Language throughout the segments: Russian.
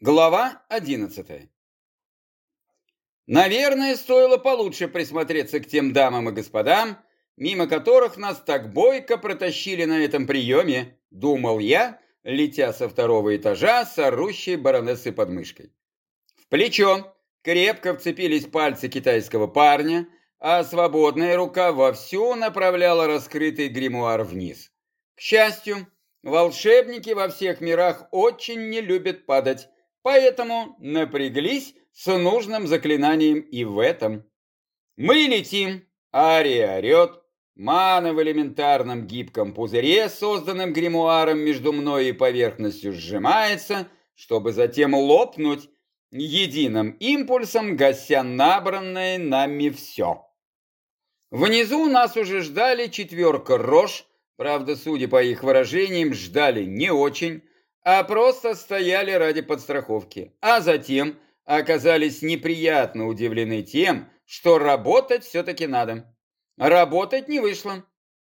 Глава одиннадцатая. Наверное, стоило получше присмотреться к тем дамам и господам, мимо которых нас так бойко протащили на этом приеме, думал я, летя со второго этажа с орущей баронессой под мышкой. В плечо крепко вцепились пальцы китайского парня, а свободная рука вовсю направляла раскрытый гримуар вниз. К счастью, волшебники во всех мирах очень не любят падать, Поэтому напряглись с нужным заклинанием и в этом. Мы летим, Ария орет, мана в элементарном гибком пузыре, созданном гримуаром между мной и поверхностью, сжимается, чтобы затем лопнуть единым импульсом, гася набранное нами все. Внизу нас уже ждали четверка рож, правда, судя по их выражениям, ждали не очень, а просто стояли ради подстраховки, а затем оказались неприятно удивлены тем, что работать все-таки надо. Работать не вышло.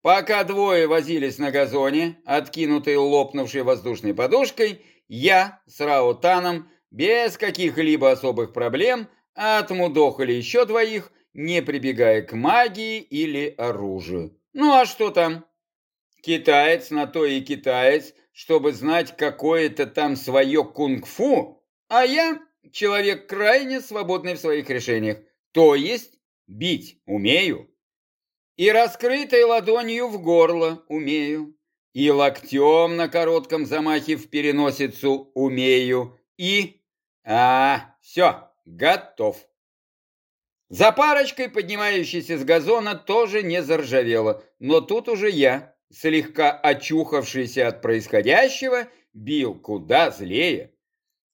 Пока двое возились на газоне, откинутые лопнувшей воздушной подушкой, я с Раутаном без каких-либо особых проблем отмудохали еще двоих, не прибегая к магии или оружию. Ну а что там? Китаец на то и китаец, чтобы знать какое-то там свое кунг-фу, а я человек крайне свободный в своих решениях, то есть бить умею. И раскрытой ладонью в горло умею, и локтем на коротком замахе в переносицу умею, и... А, все, готов. За парочкой, поднимающейся с газона, тоже не заржавело, но тут уже я слегка очухавшийся от происходящего, бил куда злее.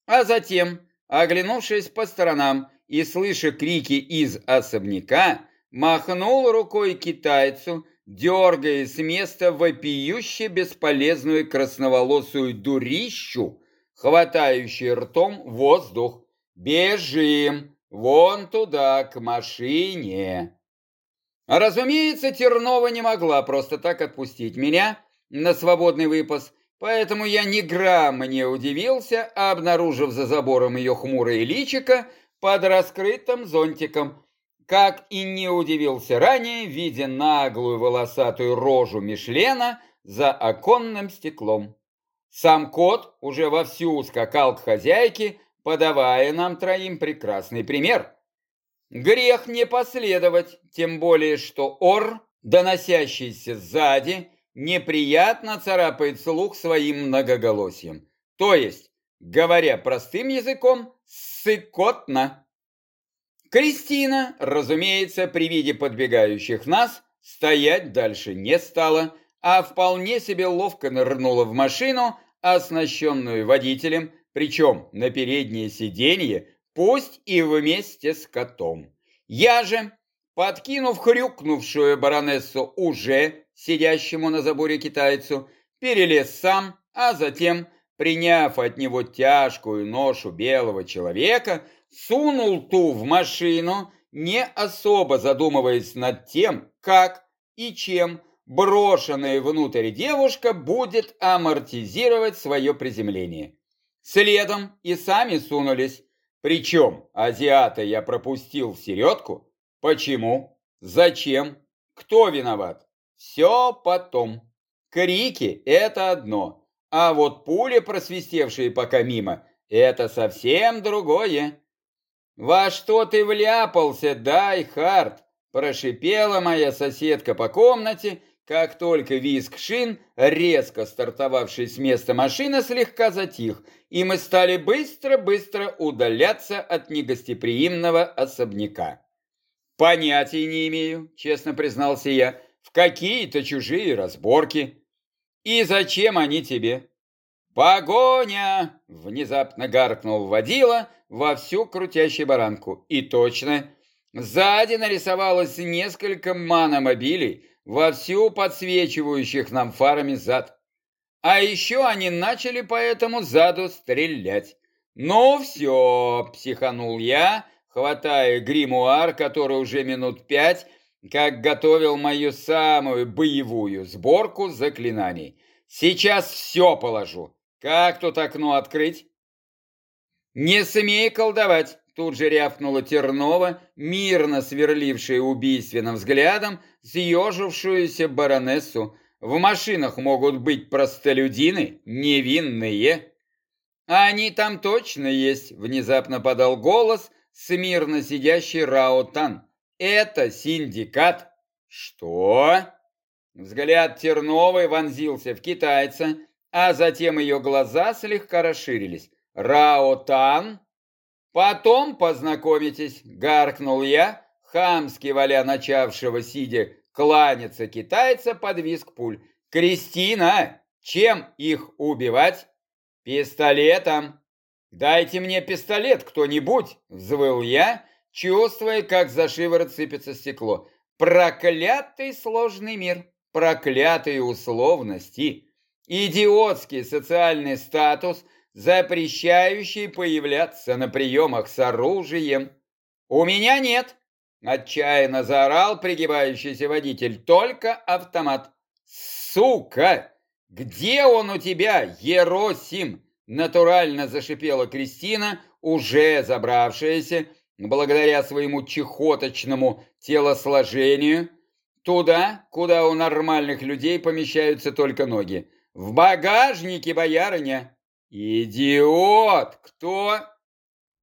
А затем, оглянувшись по сторонам и слыша крики из особняка, махнул рукой китайцу, дергая с места вопиюще бесполезную красноволосую дурищу, хватающую ртом воздух. «Бежим! Вон туда, к машине!» Разумеется, Тернова не могла просто так отпустить меня на свободный выпас, поэтому я ни грамма не удивился, обнаружив за забором ее хмурое личико под раскрытым зонтиком, как и не удивился ранее, видя наглую волосатую рожу Мишлена за оконным стеклом. Сам кот уже вовсю скакал к хозяйке, подавая нам троим прекрасный пример – Грех не последовать, тем более что ор, доносящийся сзади, неприятно царапает слух своим многоголосием. То есть, говоря простым языком, сыкотно. Кристина, разумеется, при виде подбегающих нас, стоять дальше не стала, а вполне себе ловко нырнула в машину, оснащенную водителем, причем на переднее сиденье пусть и вместе с котом. Я же, подкинув хрюкнувшую баронессу уже сидящему на заборе китайцу, перелез сам, а затем, приняв от него тяжкую ношу белого человека, сунул ту в машину, не особо задумываясь над тем, как и чем брошенная внутрь девушка будет амортизировать свое приземление. Следом и сами сунулись, причем азиата я пропустил в середку. Почему? Зачем? Кто виноват? Все потом. Крики – это одно, а вот пули, просвистевшие пока мимо, это совсем другое. «Во что ты вляпался, дай, Харт?» – прошипела моя соседка по комнате, как только визг шин, резко стартовавший с места машины, слегка затих, и мы стали быстро-быстро удаляться от негостеприимного особняка. «Понятия не имею», — честно признался я, — «в какие-то чужие разборки. И зачем они тебе?» «Погоня!» — внезапно гаркнул водила во всю крутящую баранку. И точно, сзади нарисовалось несколько маномобилей, вовсю подсвечивающих нам фарами зад. А еще они начали по этому заду стрелять. «Ну все!» – психанул я, хватая гримуар, который уже минут пять, как готовил мою самую боевую сборку заклинаний. «Сейчас все положу. Как тут окно открыть?» «Не смей колдовать!» Тут же рявкнула Тернова, мирно сверлившая убийственным взглядом съежившуюся баронессу. «В машинах могут быть простолюдины, невинные!» «Они там точно есть!» — внезапно подал голос смирно сидящий Раотан. «Это синдикат!» «Что?» Взгляд Терновой вонзился в китайца, а затем ее глаза слегка расширились. «Раотан?» «Потом познакомитесь», — гаркнул я, хамски валя начавшего, сидя, кланяться китайца под виск пуль. «Кристина, чем их убивать?» «Пистолетом!» «Дайте мне пистолет кто-нибудь!» — взвыл я, чувствуя, как за шиворот сыпется стекло. «Проклятый сложный мир, проклятые условности, идиотский социальный статус — запрещающий появляться на приемах с оружием. «У меня нет!» – отчаянно заорал пригибающийся водитель. «Только автомат!» «Сука! Где он у тебя, Еросим?» Натурально зашипела Кристина, уже забравшаяся, благодаря своему чехоточному телосложению, туда, куда у нормальных людей помещаются только ноги. «В багажнике, боярыня!» «Идиот! Кто?»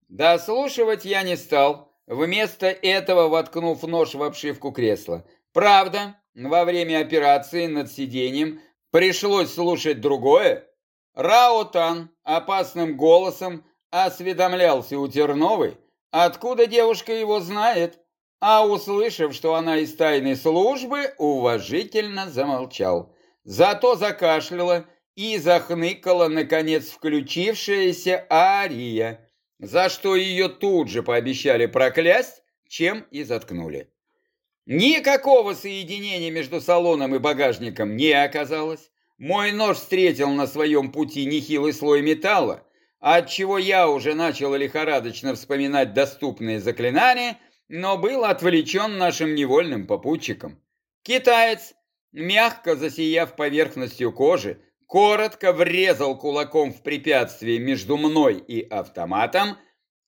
Дослушивать я не стал, вместо этого воткнув нож в обшивку кресла. Правда, во время операции над сиденьем пришлось слушать другое. Раотан опасным голосом осведомлялся у Терновой, откуда девушка его знает, а услышав, что она из тайной службы, уважительно замолчал. Зато закашляла и захныкала, наконец, включившаяся Ария, за что ее тут же пообещали проклясть, чем и заткнули. Никакого соединения между салоном и багажником не оказалось. Мой нож встретил на своем пути нехилый слой металла, отчего я уже начал лихорадочно вспоминать доступные заклинания, но был отвлечен нашим невольным попутчиком. Китаец, мягко засияв поверхностью кожи, коротко врезал кулаком в препятствие между мной и автоматом,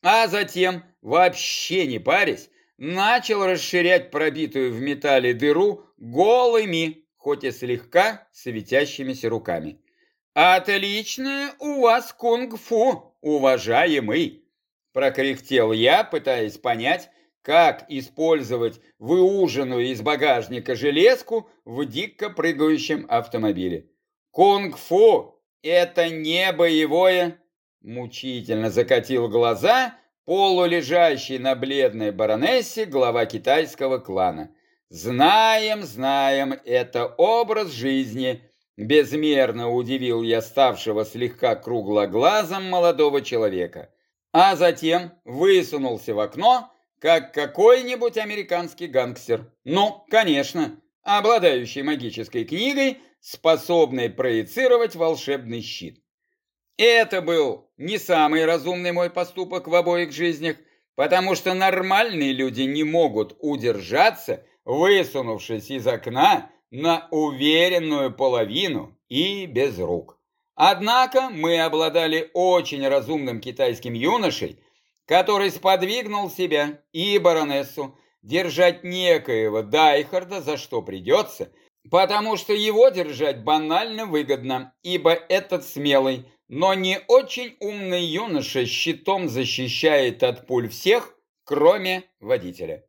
а затем, вообще не парясь, начал расширять пробитую в металле дыру голыми, хоть и слегка светящимися руками. «Отличное у вас кунг-фу, уважаемый!» Прокряхтел я, пытаясь понять, как использовать выуженную из багажника железку в дико прыгающем автомобиле. Кунг-фу – это не боевое, мучительно закатил глаза полулежащий на бледной баронессе глава китайского клана. Знаем, знаем, это образ жизни, безмерно удивил я ставшего слегка круглоглазом молодого человека. А затем высунулся в окно, как какой-нибудь американский гангстер. Ну, конечно, обладающий магической книгой способной проецировать волшебный щит. Это был не самый разумный мой поступок в обоих жизнях, потому что нормальные люди не могут удержаться, высунувшись из окна на уверенную половину и без рук. Однако мы обладали очень разумным китайским юношей, который сподвигнул себя и баронессу держать некоего Дайхарда, за что придется – Потому что его держать банально выгодно, ибо этот смелый, но не очень умный юноша щитом защищает от пуль всех, кроме водителя.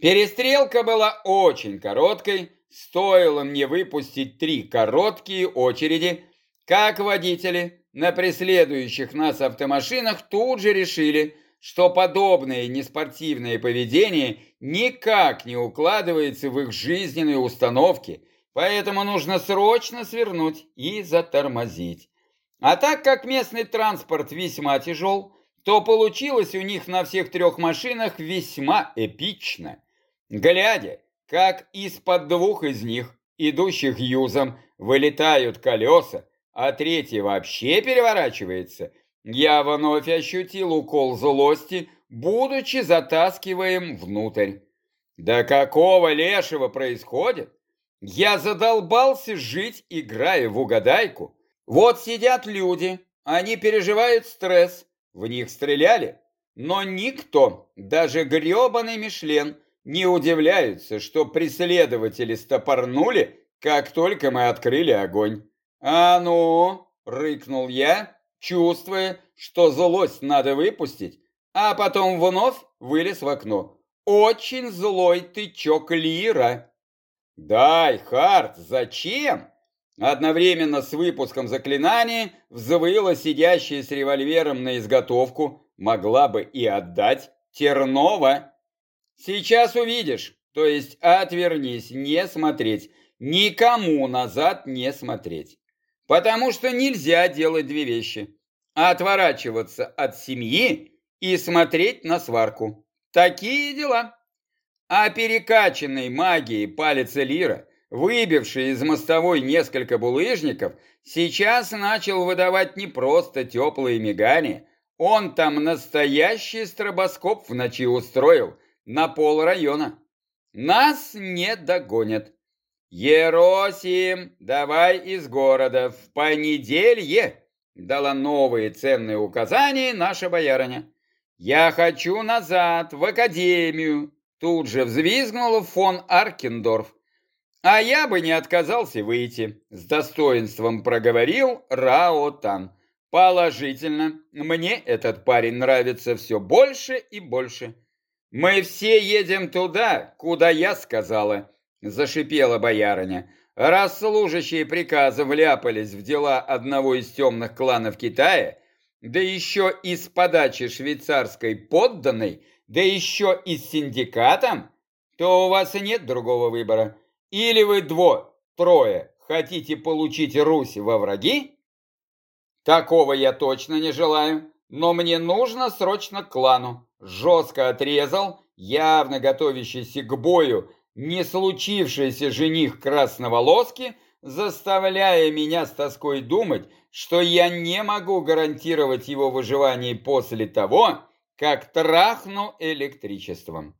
Перестрелка была очень короткой, стоило мне выпустить три короткие очереди, как водители на преследующих нас автомашинах тут же решили, что подобное неспортивное поведение никак не укладывается в их жизненные установки, поэтому нужно срочно свернуть и затормозить. А так как местный транспорт весьма тяжел, то получилось у них на всех трех машинах весьма эпично. Глядя, как из-под двух из них, идущих юзом, вылетают колеса, а третий вообще переворачивается – я вновь ощутил укол злости, будучи затаскиваем внутрь. Да какого лешего происходит? Я задолбался жить, играя в угадайку. Вот сидят люди, они переживают стресс, в них стреляли. Но никто, даже гребаный Мишлен, не удивляется, что преследователи стопорнули, как только мы открыли огонь. «А ну!» — рыкнул я, чувствуя, что злость надо выпустить, а потом вновь вылез в окно. «Очень злой тычок Лира!» «Дай, Харт, зачем?» Одновременно с выпуском заклинания взвыла сидящая с револьвером на изготовку, могла бы и отдать, Тернова. «Сейчас увидишь, то есть отвернись, не смотреть, никому назад не смотреть. Потому что нельзя делать две вещи. Отворачиваться от семьи и смотреть на сварку. Такие дела. А перекачанный магией палец Элира, выбивший из мостовой несколько булыжников, сейчас начал выдавать не просто теплые мигания, он там настоящий стробоскоп в ночи устроил на пол района. Нас не догонят. «Еросим, давай из города в понеделье!» Дала новые ценные указания наша боярыня. «Я хочу назад, в академию!» Тут же взвизгнула фон Аркендорф. «А я бы не отказался выйти», — с достоинством проговорил Рао Тан. «Положительно, мне этот парень нравится все больше и больше. Мы все едем туда, куда я сказала» зашипела боярыня. Раз служащие приказа вляпались в дела одного из темных кланов Китая, да еще и с подачи швейцарской подданной, да еще и с синдикатом, то у вас и нет другого выбора. Или вы дво, трое, хотите получить Русь во враги? Такого я точно не желаю, но мне нужно срочно к клану. Жестко отрезал, явно готовящийся к бою, не случившийся жених красноволоски, заставляя меня с тоской думать, что я не могу гарантировать его выживание после того, как трахну электричеством.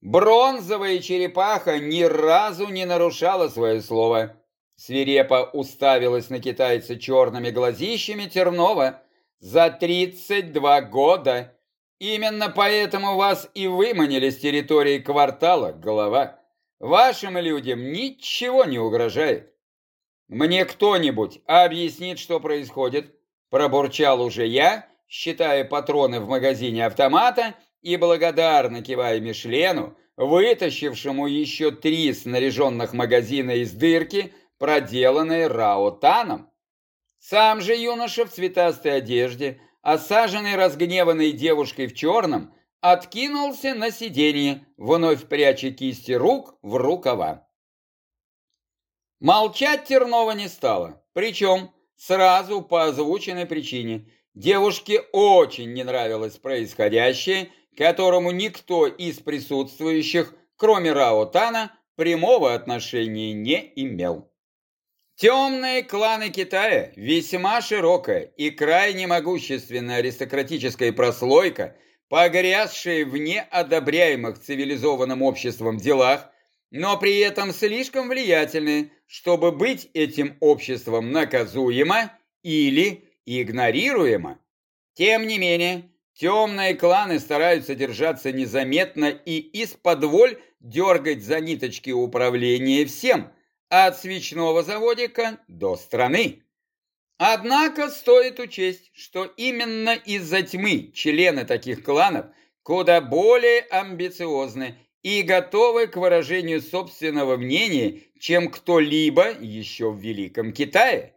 Бронзовая черепаха ни разу не нарушала свое слово. Свирепо уставилась на китайца черными глазищами Тернова. За тридцать два года Именно поэтому вас и выманили с территории квартала, голова. Вашим людям ничего не угрожает. Мне кто-нибудь объяснит, что происходит? Пробурчал уже я, считая патроны в магазине автомата и благодарно кивая Мишлену, вытащившему еще три снаряженных магазина из дырки, проделанной Раотаном. Сам же юноша в цветастой одежде, осаженный разгневанной девушкой в черном, откинулся на сиденье, вновь пряча кисти рук в рукава. Молчать Тернова не стало, причем сразу по озвученной причине. Девушке очень не нравилось происходящее, которому никто из присутствующих, кроме Рао Тана, прямого отношения не имел. Темные кланы Китая – весьма широкая и крайне могущественная аристократическая прослойка, погрязшая в неодобряемых цивилизованным обществом делах, но при этом слишком влиятельные, чтобы быть этим обществом наказуемо или игнорируемо. Тем не менее, темные кланы стараются держаться незаметно и из-под воль дергать за ниточки управления всем – от свечного заводика до страны. Однако стоит учесть, что именно из-за тьмы члены таких кланов куда более амбициозны и готовы к выражению собственного мнения, чем кто-либо еще в Великом Китае.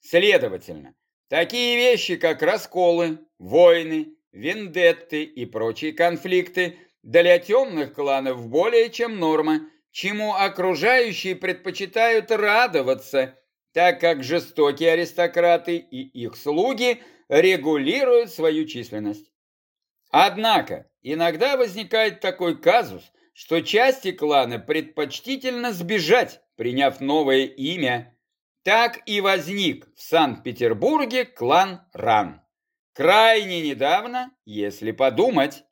Следовательно, такие вещи, как расколы, войны, вендетты и прочие конфликты для темных кланов более чем норма – чему окружающие предпочитают радоваться, так как жестокие аристократы и их слуги регулируют свою численность. Однако, иногда возникает такой казус, что части клана предпочтительно сбежать, приняв новое имя. Так и возник в Санкт-Петербурге клан Ран. Крайне недавно, если подумать.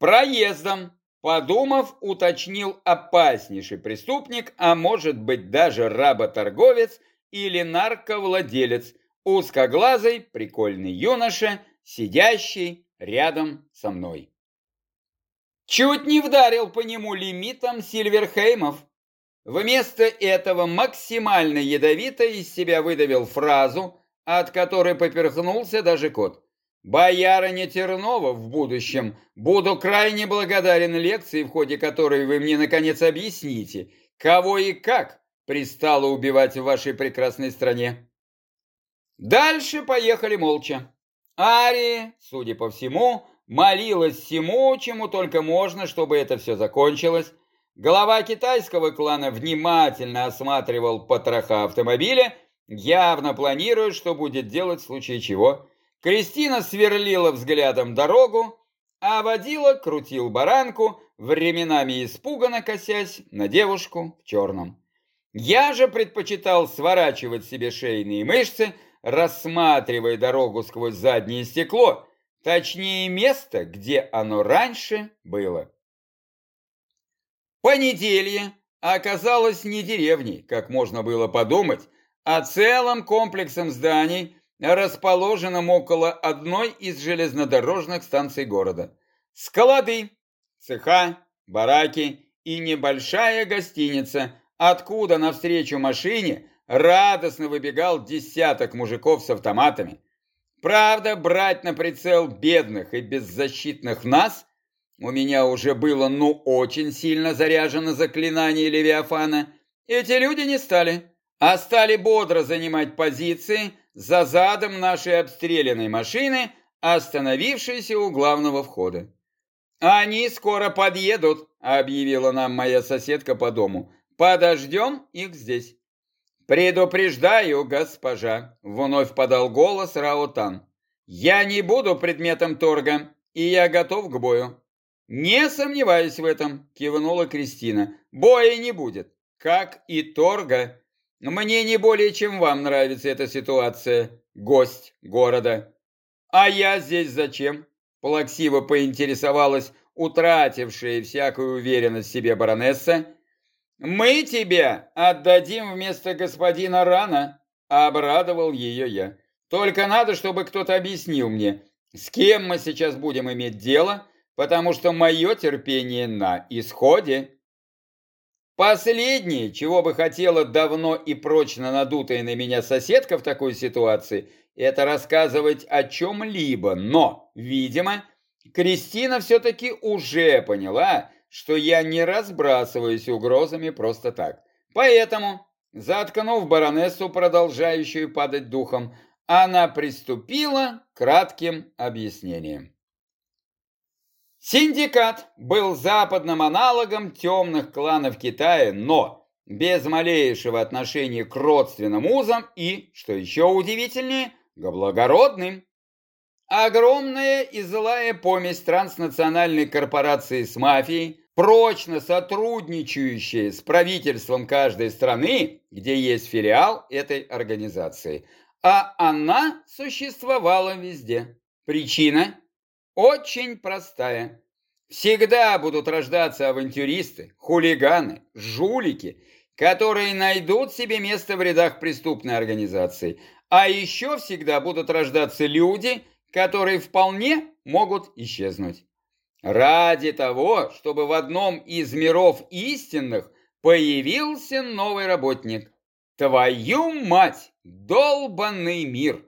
Проездом Подумав, уточнил опаснейший преступник, а может быть даже работорговец или нарковладелец, узкоглазый, прикольный юноша сидящий рядом со мной. Чуть не вдарил по нему лимитом Сильверхеймов. Вместо этого максимально ядовито из себя выдавил фразу, от которой поперхнулся даже кот. «Боярыня Тернова в будущем буду крайне благодарен лекции, в ходе которой вы мне наконец объясните, кого и как пристало убивать в вашей прекрасной стране». Дальше поехали молча. Ария, судя по всему, молилась всему, чему только можно, чтобы это все закончилось. Глава китайского клана внимательно осматривал потроха автомобиля, явно планируя, что будет делать в случае чего. Кристина сверлила взглядом дорогу, а водила крутил баранку, временами испуганно косясь на девушку в черном. Я же предпочитал сворачивать себе шейные мышцы, рассматривая дорогу сквозь заднее стекло, точнее место, где оно раньше было. Понеделье оказалось не деревней, как можно было подумать, а целым комплексом зданий, расположенным около одной из железнодорожных станций города. Склады, цеха, бараки и небольшая гостиница, откуда навстречу машине радостно выбегал десяток мужиков с автоматами. Правда, брать на прицел бедных и беззащитных нас у меня уже было ну очень сильно заряжено заклинание Левиафана. Эти люди не стали, а стали бодро занимать позиции за задом нашей обстрелянной машины, остановившейся у главного входа. «Они скоро подъедут», — объявила нам моя соседка по дому. «Подождем их здесь». «Предупреждаю, госпожа», — вновь подал голос Раотан. «Я не буду предметом торга, и я готов к бою». «Не сомневаюсь в этом», — кивнула Кристина. «Боя не будет, как и торга. Мне не более чем вам нравится эта ситуация, гость города». «А я здесь зачем?» — плаксиво поинтересовалась утратившая всякую уверенность в себе баронесса, «Мы тебя отдадим вместо господина Рана», — обрадовал ее я. «Только надо, чтобы кто-то объяснил мне, с кем мы сейчас будем иметь дело, потому что мое терпение на исходе». Последнее, чего бы хотела давно и прочно надутая на меня соседка в такой ситуации, это рассказывать о чем-либо, но, видимо, Кристина все-таки уже поняла, что я не разбрасываюсь угрозами просто так. Поэтому, заткнув баронессу, продолжающую падать духом, она приступила к кратким объяснениям. Синдикат был западным аналогом темных кланов Китая, но без малейшего отношения к родственным узам и, что еще удивительнее, к благородным. Огромная и злая помесь транснациональной корпорации с мафией, прочно сотрудничающие с правительством каждой страны, где есть филиал этой организации. А она существовала везде. Причина очень простая. Всегда будут рождаться авантюристы, хулиганы, жулики, которые найдут себе место в рядах преступной организации. А еще всегда будут рождаться люди, которые вполне могут исчезнуть. Ради того, чтобы в одном из миров истинных появился новый работник. Твою мать, долбанный мир!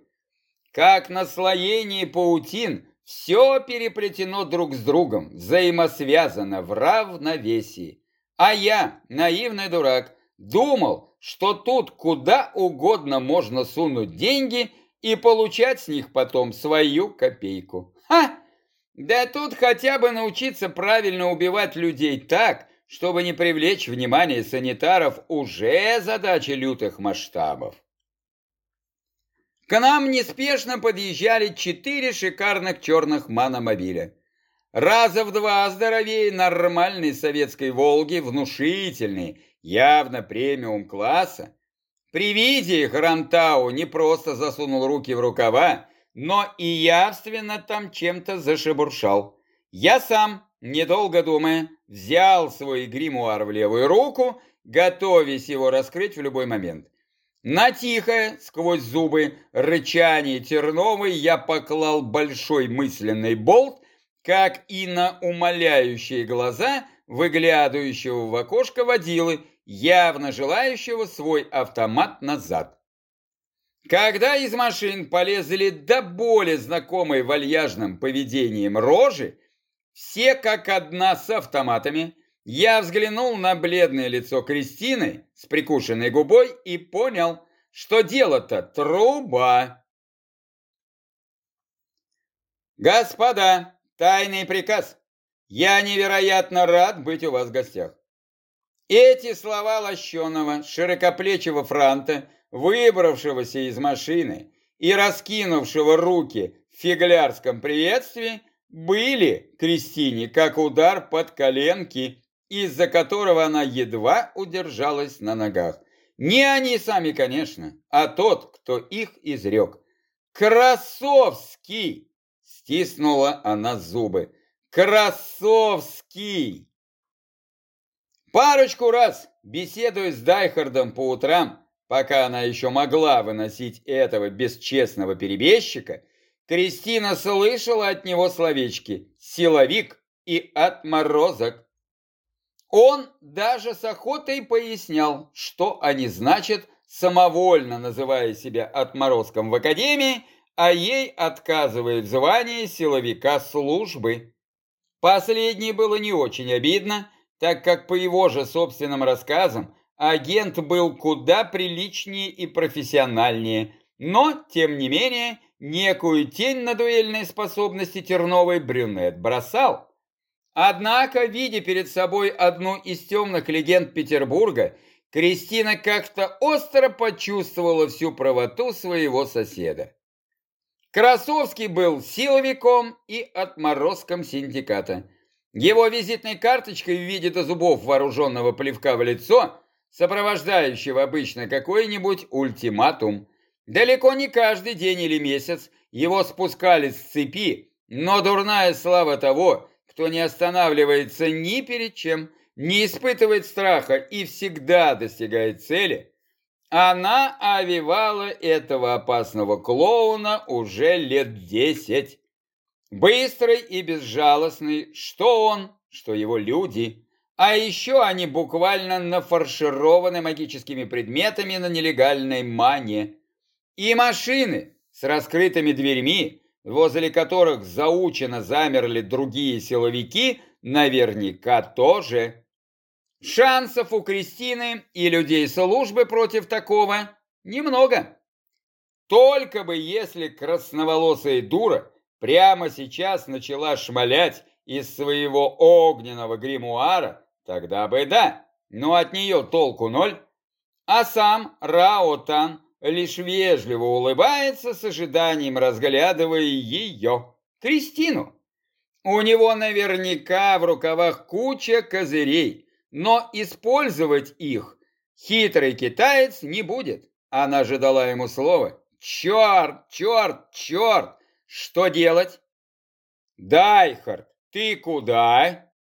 Как наслоение паутин, все переплетено друг с другом, взаимосвязано в равновесии. А я, наивный дурак, думал, что тут куда угодно можно сунуть деньги и получать с них потом свою копейку. Ха! Да тут хотя бы научиться правильно убивать людей так, чтобы не привлечь внимание санитаров, уже задача лютых масштабов. К нам неспешно подъезжали четыре шикарных черных мономобиля. Раза в два здоровее нормальной советской «Волги», внушительные, явно премиум класса. При виде их Рантау не просто засунул руки в рукава, но и явственно там чем-то зашебуршал. Я сам, недолго думая, взял свой гримуар в левую руку, готовясь его раскрыть в любой момент. На тихое, сквозь зубы, рычание Терновой я поклал большой мысленный болт, как и на умоляющие глаза выглядывающего в окошко водилы, явно желающего свой автомат назад. Когда из машин полезли до боли знакомой вальяжным поведением рожи, все как одна с автоматами, я взглянул на бледное лицо Кристины с прикушенной губой и понял, что дело-то труба. Господа, тайный приказ. Я невероятно рад быть у вас в гостях. Эти слова лощеного, широкоплечего франта выбравшегося из машины и раскинувшего руки в фиглярском приветствии, были Кристине как удар под коленки, из-за которого она едва удержалась на ногах. Не они сами, конечно, а тот, кто их изрек. «Красовский!» — стиснула она зубы. «Красовский!» Парочку раз, беседуя с Дайхардом по утрам, Пока она еще могла выносить этого бесчестного перебежчика, Кристина слышала от него словечки «силовик» и «отморозок». Он даже с охотой пояснял, что они значат, самовольно называя себя отморозком в академии, а ей отказывает звание силовика службы. Последнее было не очень обидно, так как по его же собственным рассказам агент был куда приличнее и профессиональнее, но, тем не менее, некую тень на дуэльной способности Терновой брюнет бросал. Однако, видя перед собой одну из темных легенд Петербурга, Кристина как-то остро почувствовала всю правоту своего соседа. Красовский был силовиком и отморозком синдиката. Его визитной карточкой в виде до зубов вооруженного плевка в лицо – сопровождающего обычно какой-нибудь ультиматум. Далеко не каждый день или месяц его спускали с цепи, но дурная слава того, кто не останавливается ни перед чем, не испытывает страха и всегда достигает цели, она овивала этого опасного клоуна уже лет десять. Быстрый и безжалостный, что он, что его люди – а еще они буквально нафаршированы магическими предметами на нелегальной мане. И машины с раскрытыми дверьми, возле которых заучено замерли другие силовики, наверняка тоже. Шансов у Кристины и людей службы против такого немного. Только бы если красноволосая дура прямо сейчас начала шмалять из своего огненного гримуара, Тогда бы да, но от нее толку ноль. А сам Раотан лишь вежливо улыбается с ожиданием, разглядывая ее, Кристину. У него наверняка в рукавах куча козырей, но использовать их хитрый китаец не будет. Она же дала ему слово. Черт, черт, черт! Что делать? Дайхард, ты куда?